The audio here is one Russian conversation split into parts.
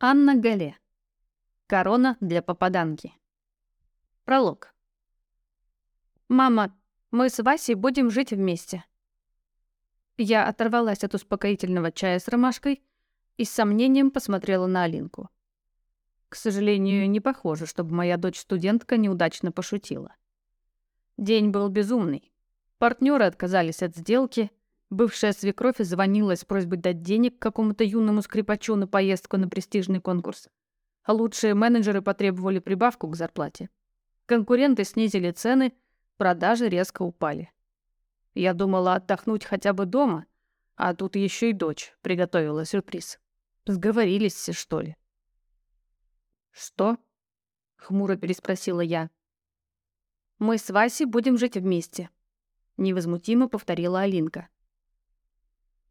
Анна Гале. Корона для попаданки. Пролог. «Мама, мы с Васей будем жить вместе». Я оторвалась от успокоительного чая с ромашкой и с сомнением посмотрела на Алинку. К сожалению, не похоже, чтобы моя дочь-студентка неудачно пошутила. День был безумный. Партнеры отказались от сделки, Бывшая свекровь звонила с просьбой дать денег какому-то юному скрипачу на поездку на престижный конкурс. А лучшие менеджеры потребовали прибавку к зарплате. Конкуренты снизили цены, продажи резко упали. Я думала отдохнуть хотя бы дома, а тут еще и дочь приготовила сюрприз. Сговорились все, что ли? «Что?» — хмуро переспросила я. «Мы с Васей будем жить вместе», — невозмутимо повторила Алинка.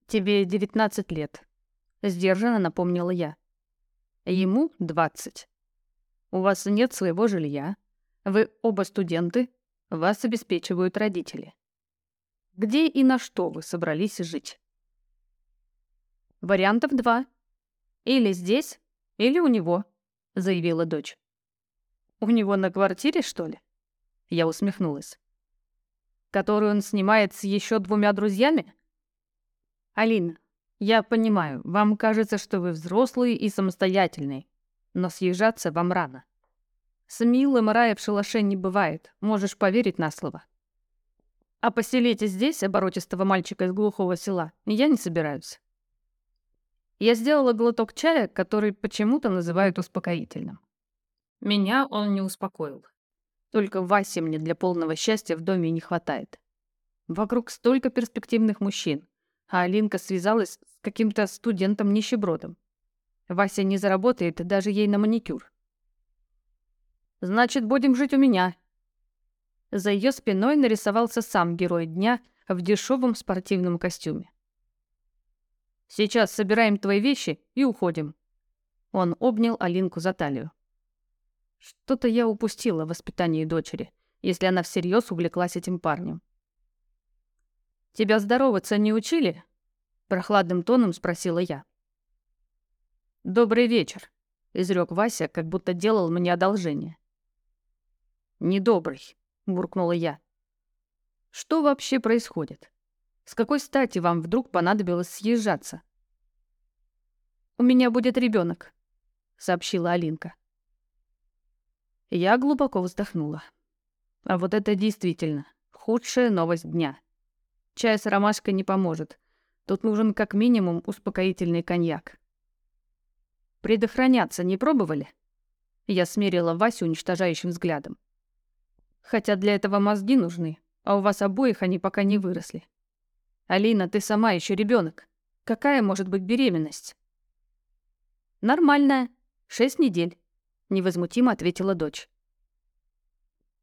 «Тебе 19 лет», — сдержанно напомнила я. «Ему 20. У вас нет своего жилья. Вы оба студенты. Вас обеспечивают родители. Где и на что вы собрались жить?» «Вариантов два. Или здесь, или у него», — заявила дочь. «У него на квартире, что ли?» Я усмехнулась. «Которую он снимает с еще двумя друзьями?» «Алина, я понимаю, вам кажется, что вы взрослый и самостоятельный, но съезжаться вам рано. С милым рая в шалаше не бывает, можешь поверить на слово. А поселить здесь оборотистого мальчика из глухого села я не собираюсь. Я сделала глоток чая, который почему-то называют успокоительным. Меня он не успокоил. Только Васи мне для полного счастья в доме не хватает. Вокруг столько перспективных мужчин, а Алинка связалась с каким-то студентом-нищебродом. Вася не заработает даже ей на маникюр. «Значит, будем жить у меня». За ее спиной нарисовался сам герой дня в дешевом спортивном костюме. «Сейчас собираем твои вещи и уходим». Он обнял Алинку за талию. Что-то я упустила в воспитании дочери, если она всерьез увлеклась этим парнем. «Тебя здороваться не учили?» — прохладным тоном спросила я. «Добрый вечер», — изрек Вася, как будто делал мне одолжение. «Недобрый», — буркнула я. «Что вообще происходит? С какой стати вам вдруг понадобилось съезжаться?» «У меня будет ребенок, сообщила Алинка. Я глубоко вздохнула. А вот это действительно худшая новость дня. Чай с ромашкой не поможет. Тут нужен как минимум успокоительный коньяк. Предохраняться не пробовали? Я смерила Васю уничтожающим взглядом. Хотя для этого мозги нужны, а у вас обоих они пока не выросли. Алина, ты сама еще ребенок. Какая может быть беременность? Нормальная. Шесть недель. Невозмутимо ответила дочь.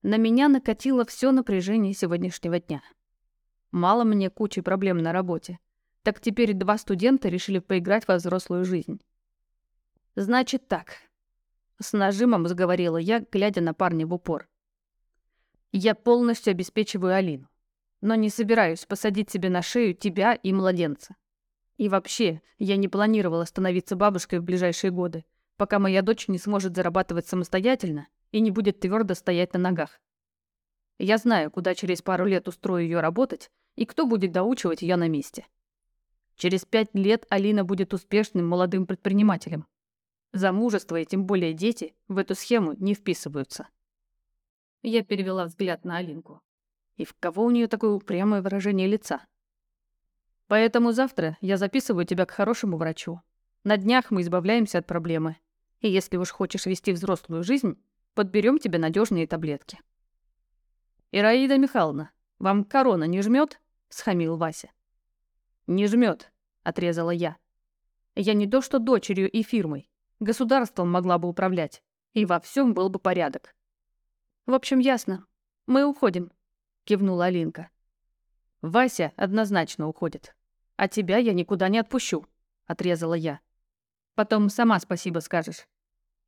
На меня накатило все напряжение сегодняшнего дня. Мало мне кучи проблем на работе. Так теперь два студента решили поиграть во взрослую жизнь. Значит так. С нажимом заговорила я, глядя на парня в упор. Я полностью обеспечиваю Алину. Но не собираюсь посадить себе на шею тебя и младенца. И вообще, я не планировала становиться бабушкой в ближайшие годы, пока моя дочь не сможет зарабатывать самостоятельно и не будет твердо стоять на ногах. Я знаю, куда через пару лет устрою ее работать, и кто будет доучивать ее на месте. Через пять лет Алина будет успешным молодым предпринимателем. Замужество и тем более дети в эту схему не вписываются. Я перевела взгляд на Алинку. И в кого у нее такое упрямое выражение лица? Поэтому завтра я записываю тебя к хорошему врачу. На днях мы избавляемся от проблемы. И если уж хочешь вести взрослую жизнь, подберем тебе надежные таблетки. Ираида Михайловна, вам корона не жмет? схамил Вася. «Не жмет, отрезала я. «Я не то что дочерью и фирмой. Государством могла бы управлять. И во всем был бы порядок». «В общем, ясно. Мы уходим», — кивнула Алинка. «Вася однозначно уходит. А тебя я никуда не отпущу», — отрезала я. «Потом сама спасибо скажешь.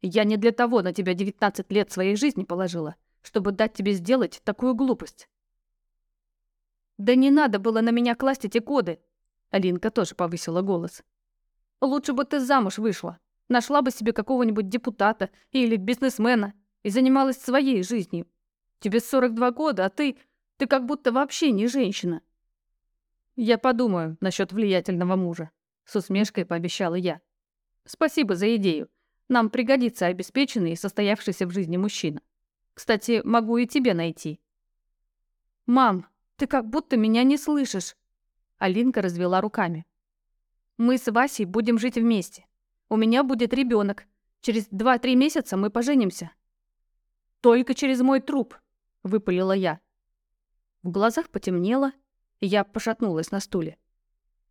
Я не для того на тебя 19 лет своей жизни положила, чтобы дать тебе сделать такую глупость. «Да не надо было на меня класть эти коды!» Алинка тоже повысила голос. «Лучше бы ты замуж вышла. Нашла бы себе какого-нибудь депутата или бизнесмена и занималась своей жизнью. Тебе 42 года, а ты... Ты как будто вообще не женщина. Я подумаю насчет влиятельного мужа. С усмешкой пообещала я. Спасибо за идею. Нам пригодится обеспеченный и состоявшийся в жизни мужчина. Кстати, могу и тебе найти. Мам, ты как будто меня не слышишь. Алинка развела руками. Мы с Васей будем жить вместе. У меня будет ребенок. Через два-три месяца мы поженимся. Только через мой труп, выпалила я. В глазах потемнело, я пошатнулась на стуле.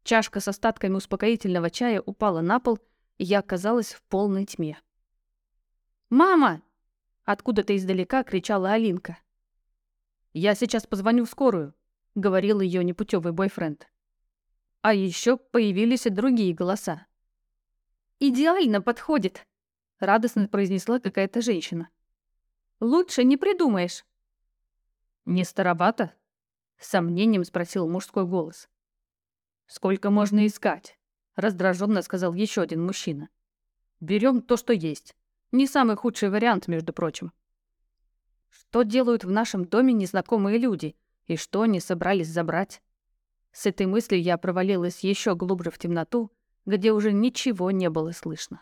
Чашка с остатками успокоительного чая упала на пол, и я оказалась в полной тьме. «Мама!» — откуда-то издалека кричала Алинка. «Я сейчас позвоню в скорую», — говорил ее непутевый бойфренд. А еще появились и другие голоса. «Идеально подходит», — радостно произнесла какая-то женщина. «Лучше не придумаешь». «Не старовато?» — с сомнением спросил мужской голос. «Сколько можно искать?» — раздраженно сказал еще один мужчина. Берем то, что есть. Не самый худший вариант, между прочим. Что делают в нашем доме незнакомые люди? И что они собрались забрать? С этой мыслью я провалилась еще глубже в темноту, где уже ничего не было слышно.